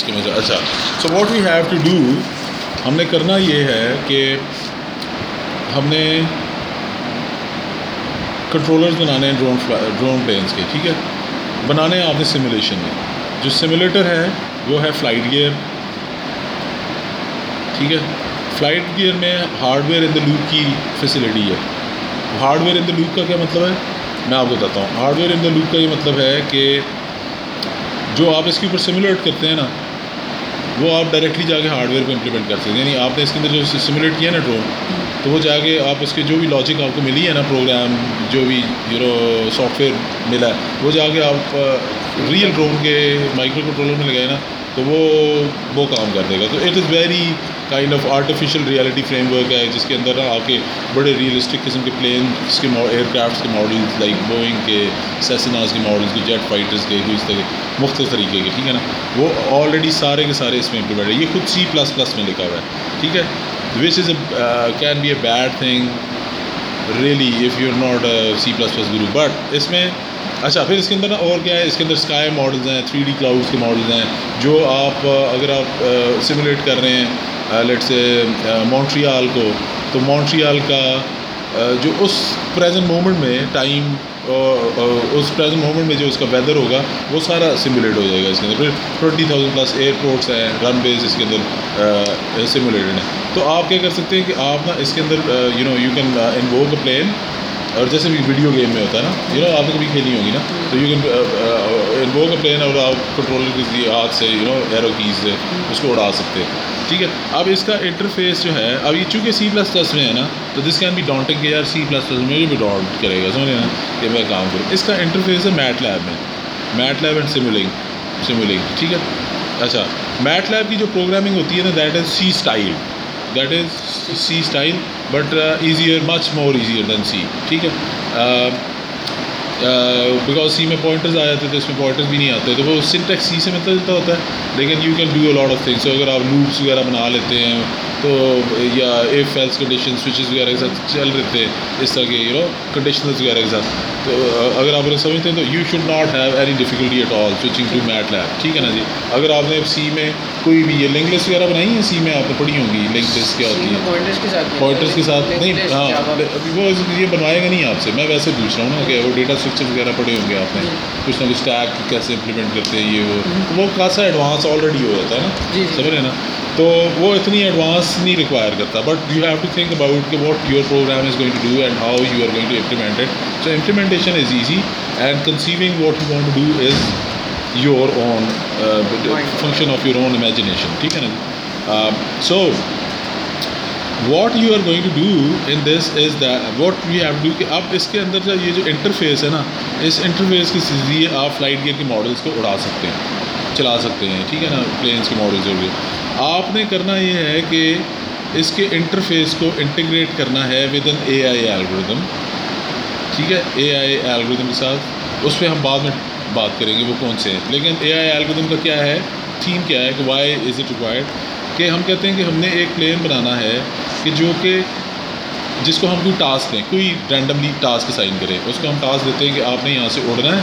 اس کے مزے اچھا so what we have to do ہم نے کرنا یہ ہے کہ ہم نے کنٹرولرز بنانے ہیں ڈرون ڈرون پلینس کے، ٹھیک ہے؟ بنانے ہیں آپ نے سمیلیشن میں۔ جو سمیلیٹر ہے، وہ ہے فلائٹ گیئر ٹھیک ہے؟ فلائٹ گیئر میں hardware in the loop کی فیسلٹی ہے۔ Hardware in the loop کا کیا مطلب ہے؟ میں آپ کو بتاتا ہوں۔ Hardware in the loop کا یہ مطلب ہے کہ جو آپ اس کے اوپر سیمولیٹ کرتے ہیں نا وہ آپ ڈائریکٹلی جا کے ہارڈ ویئر کو امپلیمنٹ کر سکتے ہیں۔ یعنی آپ نے اس کے اندر جو سمولیٹ کیا نا ڈرون تو وہ جا کے آپ اس کے جو بھی لاجک آپ کو ملی ہے نا پروگرام جو بھی یو نو سافٹ ویئر ملا ہے، وہ جا کے آپ uh, ریئل ڈرون کے مائکرو کنٹرولر میں لگائے نا، تو وہ وہ کام کر دے گا۔ تو it is very kind of artificial reality framework ہے جس کے اندر نا آ کے بڑے ریئلسٹک قسم کے پلینس کے ایئر کرافٹس کے ماڈلس لائک بوئنگ کے سیسناز کے ماڈلس کے جیٹ فائٹرس کے، اس طرح مختلف طریقے کے، ٹھیک ہے نا؟ وہ آلریڈی سارے کے سارے اس میں امپلیمنٹ ہے۔ یہ خود سی پلس پلس میں لکھا ہوا ہے، ٹھیک ہے؟ Which is a can be a bad thing really if you are not C plus plus guru but اس میں اچھا پھر اس کے اندر نا اور کیا ہے؟ اس کے اندر اسکائی ماڈلز ہیں تھری ڈی کلاؤڈس کے ماڈلز ہیں، جو آپ uh, اگر آپ uh, سمولیٹ کر رہے ہیں لیٹ سے مونٹریال کو۔ تو مونٹریال کا جو اس پریزنٹ مومنٹ میں ٹائم اس پریزنٹ مومنٹ میں جو اس کا ویدر ہوگا، وہ سارا سمولیٹ ہو جائے گا اس کے اندر۔ پھر ٹوئنٹی تھاؤزینڈ پلس ایئرپورٹس ہیں رن بیز اس کے اندر سمولیٹڈ ہیں۔ تو آپ کیا کر سکتے ہیں کہ آپ نا اس کے اندر you know you can innovate a plane اور جیسے بھی ویڈیو گیم میں ہوتا ہے نا یو نو آپ نے کبھی کھیلی ہوگی نا، تو یو کین انوو کا پلین اور آپ کنٹرولر کی ہاتھ سے یو نو ایرو کیز سے اس کو اڑا سکتے ٹھیک ہے؟ اب اس کا انٹرفیس جو ہے، اب یہ چونکہ سی پلس پلس میں ہے نا، تو دس کین بی ڈانٹنگ کہ یار سی پلس پلس میں بھی ڈانٹ کرے گا، سمجھے نا؟ کہ میں کام کروں۔ اس کا انٹرفیس ہے میٹ لیب میں۔ MATLAB and Simulink Simulink ٹھیک ہے؟ اچھا میٹ لیب کی جو پروگرامنگ ہوتی ہے نا that is C style that is C style but easier much more easier than C ٹھیک ہے بیکاز سی میں پوائنٹرز آ جاتے تھے اس میں پوائنٹرز بھی نہیں آتے تو وہ سنٹیکس سی سے ملتا جلتا ہوتا ہے لیکن you can do a lot of things اگر آپ لوپس وغیرہ بنا لیتے ہیں تو یا ایف فیلس کنڈیشن سوئچز وغیرہ کے ساتھ چل رہے تھے اس طرح کے یو نو کنڈیشنز وغیرہ کے ساتھ تو اگر آپ انہیں سمجھتے ہیں تو you should not have any difficulty at all switching to MATLAB ٹھیک ہے نا جی اگر آپ نے سی میں کوئی بھی یہ لنک لسٹ وغیرہ بنائی ہے سی میں آپ نے پڑھی ہوں گی. لنک لسٹ کیا ہوتی ہے پوائنٹرس کے ساتھ نہیں ہاں وہ یہ بنوائے گا نہیں آپ سے. میں ویسے پوچھ رہا ہوں نا کہ وہ ڈیٹا اسٹرکچر وغیرہ پڑھے ہوں گے آپ نے؟ کچھ نہ کچھ ٹیگ کیسے امپلیمنٹ کرتے ہیں یہ وہ؟ وہ خاصا ایڈوانس آلریڈی ہو جاتا ہے نا؟ سمجھ رہے نا؟ تو وہ اتنی ایڈوانس نہیں ریکوائر کرتا. But you have to think about کہ what your program is going to do and how you are going to implement it so implementation is easy and conceiving what you want to do is your own function of your own imagination ٹھیک ہے نا so what you are going to do in this is that what you have do کہ اب اس کے اندر جو یہ جو interface ہے نا اس انٹرفیس کے ذریعے آپ فلائٹ گیئر کے ماڈلس کو اڑا سکتے ہیں چلا سکتے ہیں ٹھیک ہے نا پلینس کے ماڈلس جو بھی آپ نے کرنا یہ ہے کہ اس کے انٹرفیس کو انٹیگریٹ کرنا ہے with an A I algorithm ٹھیک ہے اے آئی ایلگردم کے ساتھ اس پہ ہم بعد میں بات کریں گے وہ کون سے ہیں۔ لیکن اے آئی الگودم کا کیا ہے؟ تھیم کیا ہے کہ وائی از اٹ ریکوائرڈ کہ ہم کہتے ہیں کہ ہم نے ایک پلین بنانا ہے کہ جو کہ جس کو ہم کوئی ٹاسک دیں، کوئی رینڈملی ٹاسک سائن کرے۔ اس کو ہم ٹاسک دیتے ہیں کہ آپ نے یہاں سے اڑنا ہے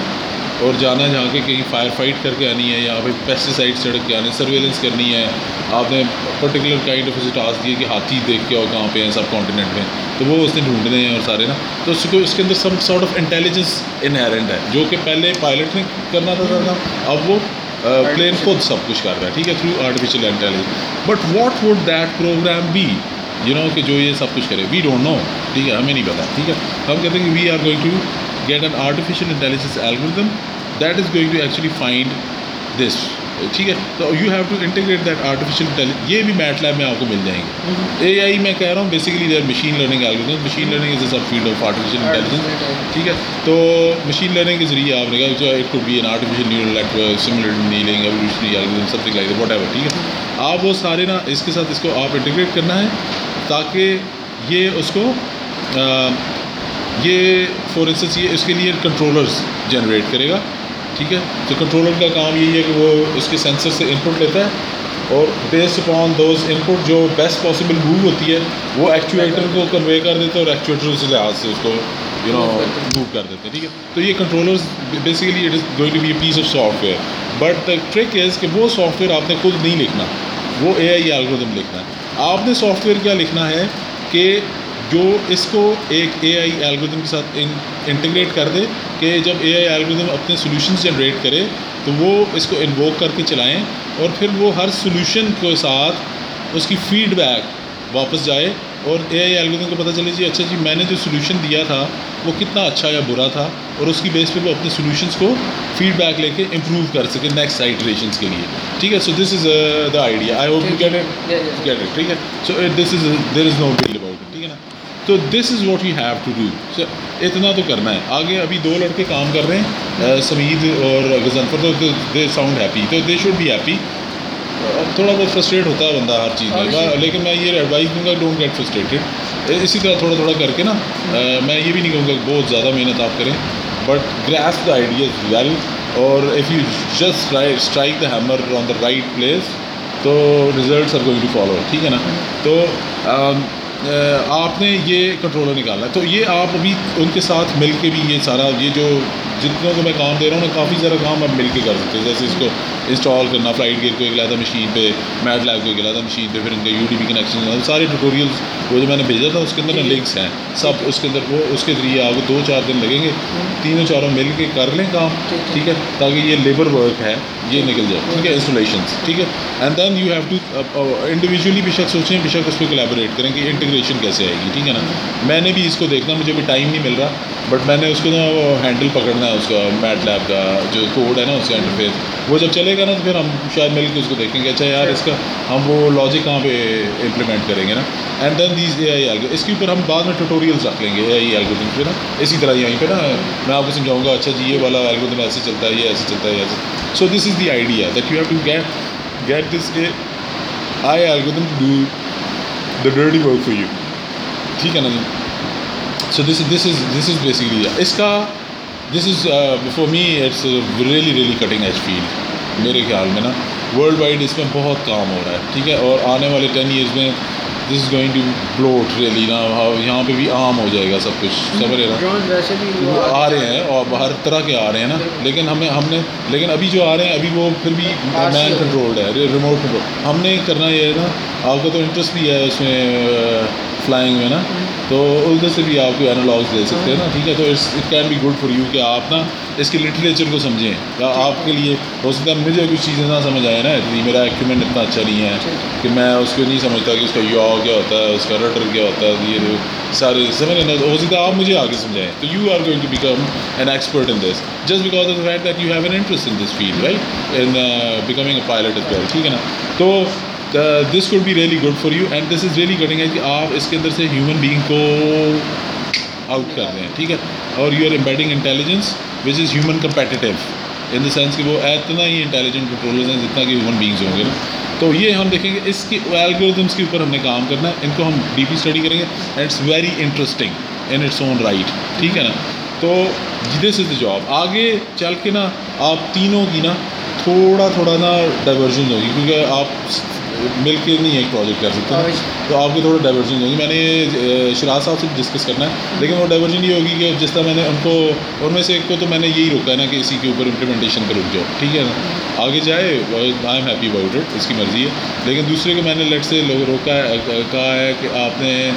اور جانا ہے جہاں کے کہیں فائر فائٹ کر کے آنی ہے یا پھر پیسٹیسائڈ سڑک کے آنے سرویلنس کرنی ہے۔ آپ نے پرٹیکولر کائنڈ آف اسے ٹاسک دیے کہ ہاتھی دیکھ کے اور کہاں پہ ہیں سب کانٹیننٹ میں، تو وہ اس نے ڈھونڈنے ہیں اور سارے نا۔ تو اس کو اس کے اندر some sort of intelligence inherent ہے، جو کہ پہلے پائلٹ نے کرنا تھا اب وہ پلین خود سب کچھ کر رہا ہے، ٹھیک ہے through artificial intelligence but what would that program be you know کہ جو یہ سب کچھ کرے۔ وی ڈونٹ نو ٹھیک ہے، ہمیں نہیں پتا، ٹھیک ہے۔ ہم کہتے ہیں کہ we are going to get an artificial intelligence algorithm that is going to actually find this ٹھیک ہے؟ تو you have to integrate that artificial intelligence یہ بھی میٹ لیب میں آپ کو مل جائیں گے۔ اے آئی میں کہہ رہا ہوں basically there machine learning algorithm machine learning is a subfield of artificial intelligence ٹھیک ہے؟ تو مشین لرننگ کے ذریعے آپ نے کہا جو it could be an artificial neural network simulated annealing evolutionary algorithm something like whatever ٹھیک ہے؟ آپ وہ سارے نا اس کے ساتھ اس کو آپ انٹیگریٹ کرنا ہے تاکہ یہ اس کو یہ فور انسٹنس یہ اس کے لیے کنٹرولرز جنریٹ کرے گا۔ ٹھیک ہے؟ تو کنٹرولر کا کام یہی ہے کہ وہ اس کے سینسر سے ان پٹ لیتا ہے اور based upon those input جو بیسٹ پاسبل موو ہوتی ہے، وہ ایکچویٹر کو کنوے کر دیتا ہے اور ایکچویٹر اس لحاظ سے اس کو یو نو موو کر دیتے ہیں ٹھیک ہے؟ تو یہ controllers basically it is going to be a piece of software but the trick is کہ وہ سافٹ ویئر آپ نے خود نہیں لکھنا، وہ اے آئی الگوریدم لکھنا ہے۔ آپ نے سافٹ ویئر کیا لکھنا ہے کہ جو اس کو ایک اے آئی الگوریدم کے ساتھ انٹیگریٹ کر دے کہ جب اے آئی الگوریدم اپنے سولوشنس جنریٹ کرے تو وہ اس کو انووک کر کے چلائیں اور پھر وہ ہر سولوشن کے ساتھ اس کی فیڈ بیک واپس جائے اور اے آئی الگوریدم کو پتہ چلے جی اچھا جی میں نے جو سولوشن دیا تھا وہ کتنا اچھا یا برا تھا اور اس کی بیس پہ وہ اپنے سولوشنس کو فیڈ بیک لے کے امپروو کر سکے نیکسٹ آئٹریشنس کے لیے۔ ٹھیک ہے؟ So this is the idea I hope you get it. Get it ٹھیک ہے؟ So this is there is no deal about it ٹھیک ہے نا تو this is what you have to do اتنا تو کرنا ہے۔ آگے ابھی دو لڑکے کام کر رہے ہیں سمید اور غزنفر تو دے ساؤنڈ ہیپی تو دے شوڈ بی ہیپی تھوڑا بہت فرسٹریٹ ہوتا ہے بندہ ہر چیز میں۔ لیکن میں یہ ایڈوائز دوں گا ڈونٹ گیٹ فرسٹریٹڈ اسی طرح تھوڑا تھوڑا کر کے نا میں یہ بھی نہیں کہوں گا بہت زیادہ محنت آپ کریں but grasp the ideas well اور if you just strike the hammer on the right place تو results are going to follow ٹھیک ہے نا؟ تو آپ نے یہ کنٹرولر نکالا۔ ہے تو یہ آپ ابھی ان کے ساتھ مل کے بھی یہ سارا، یہ جو جتنوں کو میں کام دے رہا ہوں نا کافی سارا کام آپ مل کے کر سکتے ہیں جیسے اس کو انسٹال کرنا فلائٹ گیئر کو ایک علیحدہ مشین پہ میٹ لیب کو ایک علیحدہ مشین پہ پھر ان کا یو ٹی پی کنیکشن سارے ٹوٹوریلس وہ جو میں نے بھیجا تھا اس کے اندر نا لنکس ہیں۔ سب اس کے اندر وہ اس کے ذریعے آپ کو دو چار دن لگیں گے۔ تینوں چاروں مل کے کر لیں کام ٹھیک ہے؟ تاکہ یہ لیبر ورک ہے یہ نکل جائے ٹھیک ہے؟ انسٹالیشنس ٹھیک ہے؟ And then you have to individually بے شک سوچیں بے شک اس پہ کولیبوریٹ کریں کہ انٹیگریشن کیسے آئے گی ٹھیک ہے نا؟ میں نے بھی اس کو دیکھنا مجھے بھی ٹائم نہیں مل رہا بٹ میں نے اس کو نا ہینڈل پکڑنا ہے اس کا میٹ لیب کا جو کوڈ ہے نا اس کا انٹرفیس وہ جب چلے گا نا تو پھر ہم شاید مل کے اس کو دیکھیں گے۔ اچھا یار، اس کا ہم وہ لاجک کہاں پہ امپلیمنٹ کریں گے نا؟ And then these A I algo اس کے اوپر ہم بعد میں ٹوٹوریلس رکھ لیں گے اے آئی ایلگودم پہ نا۔ اسی طرح یہیں پہ نا، میں آپ کو سمجھاؤں گا اچھا جی یہ والا ایلگودم ایسے چلتا ہے، یہ ایسے چلتا ہے، یہ ایسے۔ So this is the idea that you have to get get this A I algorithm to do the dirty work for you ٹھیک ہے نا جی؟ سو دس دس از دس از بیسکلی اس کا this is for me it's really really cutting edge field میرے خیال میں نا world wide اس میں بہت کام ہو رہا ہے ٹھیک ہے اور آنے والے ٹین ایئرس میں this is going to bloat really نا یہاں پہ بھی عام ہو جائے گا سب کچھ سمجھ رہے وہ آ رہے ہیں اور ہر طرح کے آ رہے ہیں نا لیکن ہمیں ہم نے لیکن ابھی جو آ رہے ہیں ابھی وہ پھر بھی مین کنٹرولڈ ہے ریموٹ کنٹرول ہم نے کرنا یہ ہے نا آپ کا تو انٹرسٹ بھی ہے اس میں فلائنگ میں نا تو ادھر سے بھی آپ کو انالاگس دے سکتے ہیں نا ٹھیک ہے؟ تو it can be good for you کہ آپ نا اس کے لٹریچر کو سمجھیں۔ یا آپ کے لیے ہو سکتا ہے مجھے کچھ چیزیں نہ سمجھ آئے نا اتنی۔ میرا ایکوپمنٹ اتنا اچھا نہیں ہے کہ میں اس کو نہیں سمجھتا کہ اس کا یو کیا ہوتا ہے اس کا رٹر کیا ہوتا ہے یہ سارے سمجھ نا ہو سکتا ہے آپ مجھے آگے سمجھائیں۔ تو you are going to become an expert in this just because of the fact that you have an interest in this field right in becoming a pilot as well ٹھیک ہے نا؟ تو this could be really good for you and this is really cutting ہے کہ آپ اس کے اندر سے human being کو آؤٹ کر رہے ہیں ٹھیک ہے اور you are embedding intelligence which is human competitive in the sense کہ وہ اتنا ہی انٹیلیجنٹ کنٹرولرز ہیں جتنا کہ ہیومن بینگز ہوں گے نا تو یہ ہم دیکھیں گے اس کی الگوریدمس کے اوپر ہم نے کام کرنا ہے ان کو ہم ڈیپلی اسٹڈی کریں گے and it's very interesting in its own right ٹھیک ہے نا تو دس از دا جاب آگے چل کے نا آپ تینوں کی نا تھوڑا تھوڑا نا ڈائیورژن ہوگی کیونکہ آپ مل کے نہیں ایک پروجیکٹ کر سکتے تو آپ کی تھوڑا ڈائیورژن ہوگی۔ میں نے شراز صاحب سے ڈسکس کرنا ہے۔ لیکن وہ ڈائیورژن یہ ہوگی کہ جس طرح میں نے ان کو ان میں سے ایک کو تو میں نے یہی روکا ہے نا کہ اسی کے اوپر امپلیمنٹیشن پہ رک جاؤ۔ ٹھیک ہے نا؟ آگے جائے I am happy about it اس کی مرضی ہے۔ لیکن دوسرے کو میں نے لیٹ سے روکا ہے کہا ہے کہ آپ نے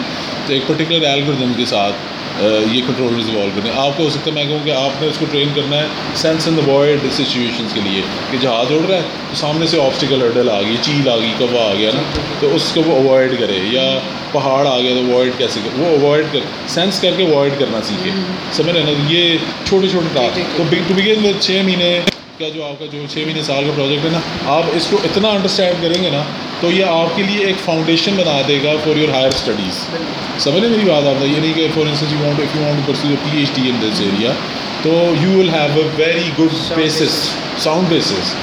ایک پرٹیکولر ایلگردم کے ساتھ یہ کنٹرولرز ایوالو کرنے۔ آپ کو ہو سکتا ہے میں کہوں کہ آپ نے اس کو ٹرین کرنا ہے sense in the wide situations کے لیے کہ جہاز اڑ رہا ہے تو سامنے سے آبسٹیکل ہرڈل آ گئی چیل آ گئی کوا آ گیا نا؟ تو اس کو وہ اوائڈ کرے یا پہاڑ آ گیا تو اوائڈ کیسے کرے وہ اوائڈ کر سینس کر کے اوائڈ کرنا سیکھے۔ سمجھ رہے نا؟ یہ چھوٹے چھوٹے ٹاسک تو ٹو بگین میں چھ مہینے کا جو آپ کا جو چھ مہینے سال کا پروجیکٹ ہے نا آپ اس کو اتنا انڈرسٹینڈ کریں گے نا تو یہ آپ کے لیے ایک فاؤنڈیشن بنا دے گا فار یور ہائر اسٹڈیز سمجھ میری بات آپ یہ نہیں کہ for instance you want if you want pursue P H D in this area تو you will have a very good basis sound basis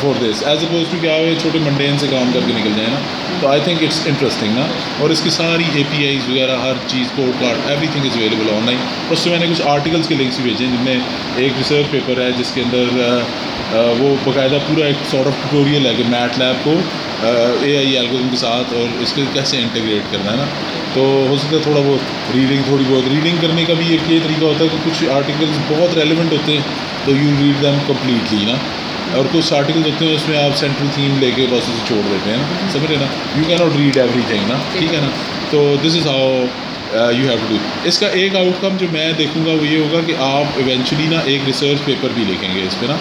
for this as opposed to کیا ہوئے چھوٹے منڈین سے کام کر کے نکل جائیں نا تو آئی تھنک اٹس انٹرسٹنگ نا اور اس کی ساری اے پی آئیز وغیرہ ہر چیز code card everything is available online اس سے میں نے کچھ آرٹیکلس کے لنکس بھی بھیجے ہیں جن میں ایک ریسرچ پیپر ہے جس کے اندر وہ باقاعدہ پورا ایک سارٹ آف ٹوٹوریل ہے کہ میٹ لیب کو اے آئی ایلگوزم کے ساتھ اور اس کے کیسے انٹیگریٹ کرنا ہے نا؟ تو ہو سکتا ہے تھوڑا بہت ریڈنگ تھوڑی بہت ریڈنگ کرنے کا بھی ایک یہ طریقہ ہوتا ہے کہ کچھ آرٹیکلس بہت ریلیونٹ ہوتے ہیں تو یو ریڈ دیم کمپلیٹلی نا؟ اور کچھ آرٹیکل ہوتے ہیں اس میں آپ سینٹرل تھیم لے کے بس اسے چھوڑ دیتے ہیں سمجھ رہے نا؟ یو کی ناٹ ریڈ ایوری تھنگ نا ٹھیک ہے نا؟ تو this is how you have to do اس کا ایک آؤٹ کم جو میں دیکھوں گا وہ یہ ہوگا کہ آپ ایونچولی نا ایک ریسرچ پیپر بھی لکھیں گے اس پہ نا.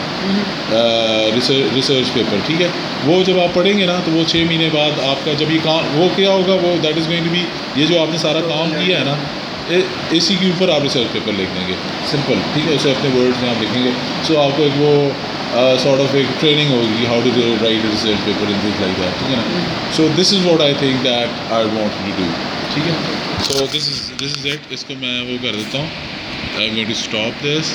ریسرچ پیپر ٹھیک ہے. وہ جب آپ پڑھیں گے نا تو وہ چھ مہینے بعد آپ کا جب یہ کام وہ کیا ہوگا؟ وہ that is going to be یہ جو آپ نے سارا کام کیا ہے نا اسی کے اوپر آپ ریسرچ پیپر لکھ دیں گے. سمپل ٹھیک ہے. اسے اپنے ورڈ میں آپ لکھیں گے. سو آپ کو ایک وہ سارٹ آف ایک ٹریننگ ہوگی how to write research paper in this like that ٹھیک ہے نا. So this is what I think that I want to do ٹھیک ہے. So this is this is at اس کو میں وہ کر دیتا ہوں I am going to stop this